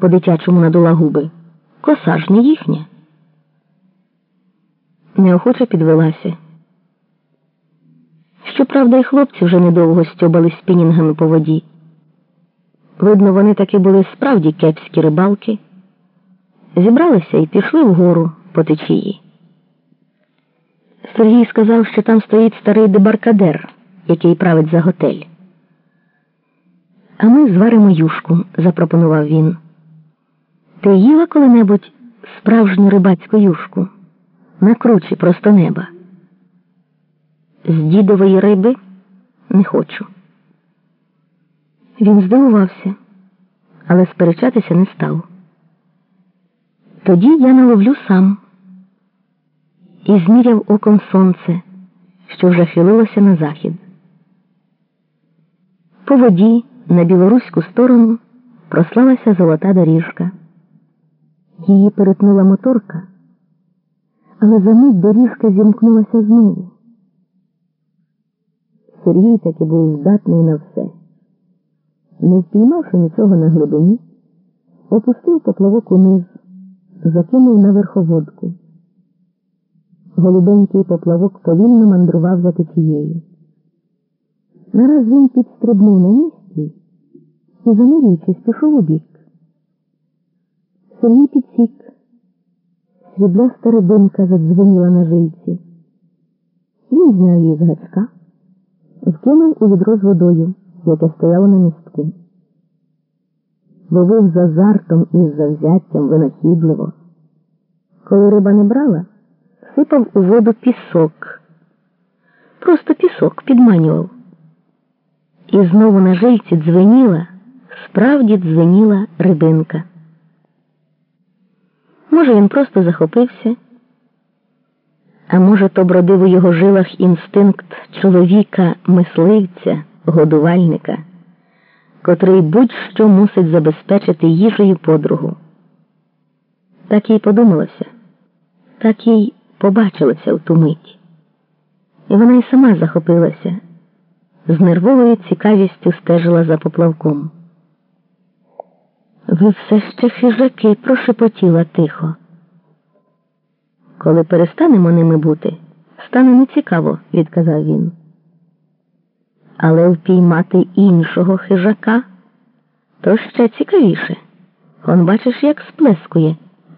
по дитячому надула губи. Коса ж не їхня. Неохоче підвелася. Щоправда, і хлопці вже недовго стьобали спінінгами по воді. Видно, вони таки були справді кепські рибалки. Зібралися і пішли вгору по течії. Сергій сказав, що там стоїть старий дебаркадер, який править за готель. А ми зваримо юшку, запропонував він. Ти їла коли-небудь справжню рибацьку юшку на кручі просто неба? З дідової риби не хочу. Він здивувався, але сперечатися не став. Тоді я наловлю сам і зміряв оком сонце, що вже хилилося на захід. По воді на білоруську сторону прослалася золота доріжка. Її перетнула моторка, але за мить доріжка зімкнулася знову. Сергій таки був здатний на все. Не впіймавши нічого на глибині, опустив поплавок униз, закинув на верховодку. Голубенький поплавок повільно мандрував за течією. Нараз він підстрибнув на місці і, замирюючись, пішов у бік. Сергій підсік. Срібляста рибинка задзвеніла на жильці. Він зняв її з гачка, вкинув у відро з водою, яке стояло на містку. Ловив з азартом і з завзяттям винахідливо. Коли риба не брала, сипав у воду пісок. Просто пісок підманював. І знову на жильці дзвеніла, справді дзвеніла рибинка. Може, він просто захопився, а може, то бродив у його жилах інстинкт чоловіка, мисливця, годувальника, котрий будь-що мусить забезпечити їжею подругу. Так їй подумалося, так їй побачилося в ту мить. І вона й сама захопилася, з нервовою цікавістю стежила за поплавком. Ви все ще хижаки, прошепотіла тихо. Коли перестанемо ними бути, стане нецікаво, відказав він. Але впіймати іншого хижака то ще цікавіше. Он бачиш, як сплескує.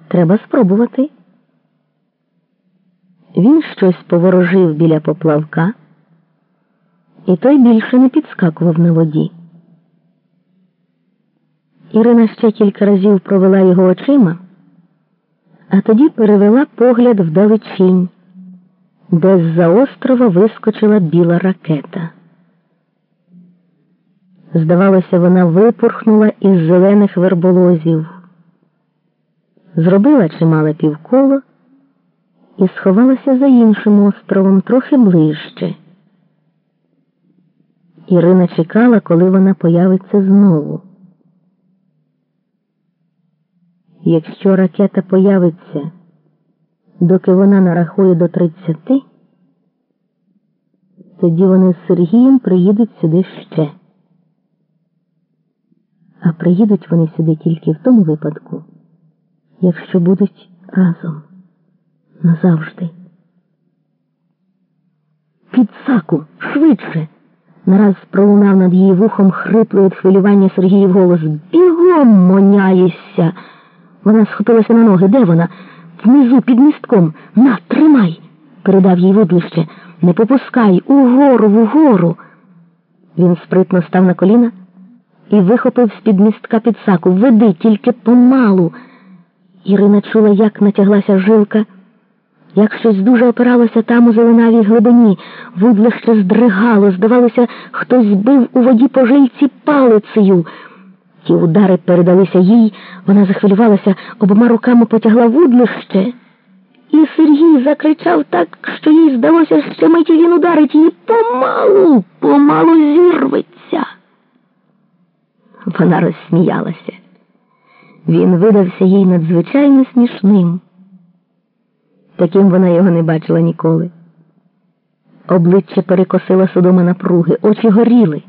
Треба спробувати. Він щось поворожив біля поплавка, і той більше не підскакував на воді. Ірина ще кілька разів провела його очима, а тоді перевела погляд вдалечінь, де з-за острова вискочила біла ракета. Здавалося, вона випорхнула із зелених верболозів, зробила чимале півколо і сховалася за іншим островом трохи ближче. Ірина чекала, коли вона появиться знову. Якщо ракета появиться, доки вона нарахує до тридцяти, тоді вони з Сергієм приїдуть сюди ще. А приїдуть вони сюди тільки в тому випадку, якщо будуть разом назавжди. Під саку, швидше. Нараз пролунав над її вухом хриплий від хвилювання Сергіїв голос. Бігом моняєшся. Вона схопилася на ноги. Де вона? Внизу, під містком. На, тримай, передав їй вудлище. Не попускай, угору, вгору. Він спритно став на коліна і вихопив з-під містка під саку. Веди, тільки помалу. Ірина чула, як натяглася жилка, як щось дуже опиралося там у зеленавій глибині. Вудлище здригало, здавалося, хтось збив у воді по жильці палицею. Ті удари передалися їй, вона захвилювалася, обома руками потягла вудлище. І Сергій закричав так, що їй здалося, що миті він ударить її помалу, помалу зірветься. Вона розсміялася. Він видався їй надзвичайно смішним. Таким вона його не бачила ніколи. Обличчя перекосила судома напруги, очі горіли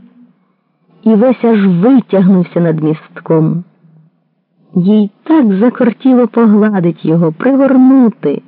і весь аж витягнувся над містком. Їй так закортіло погладить його, пригорнути.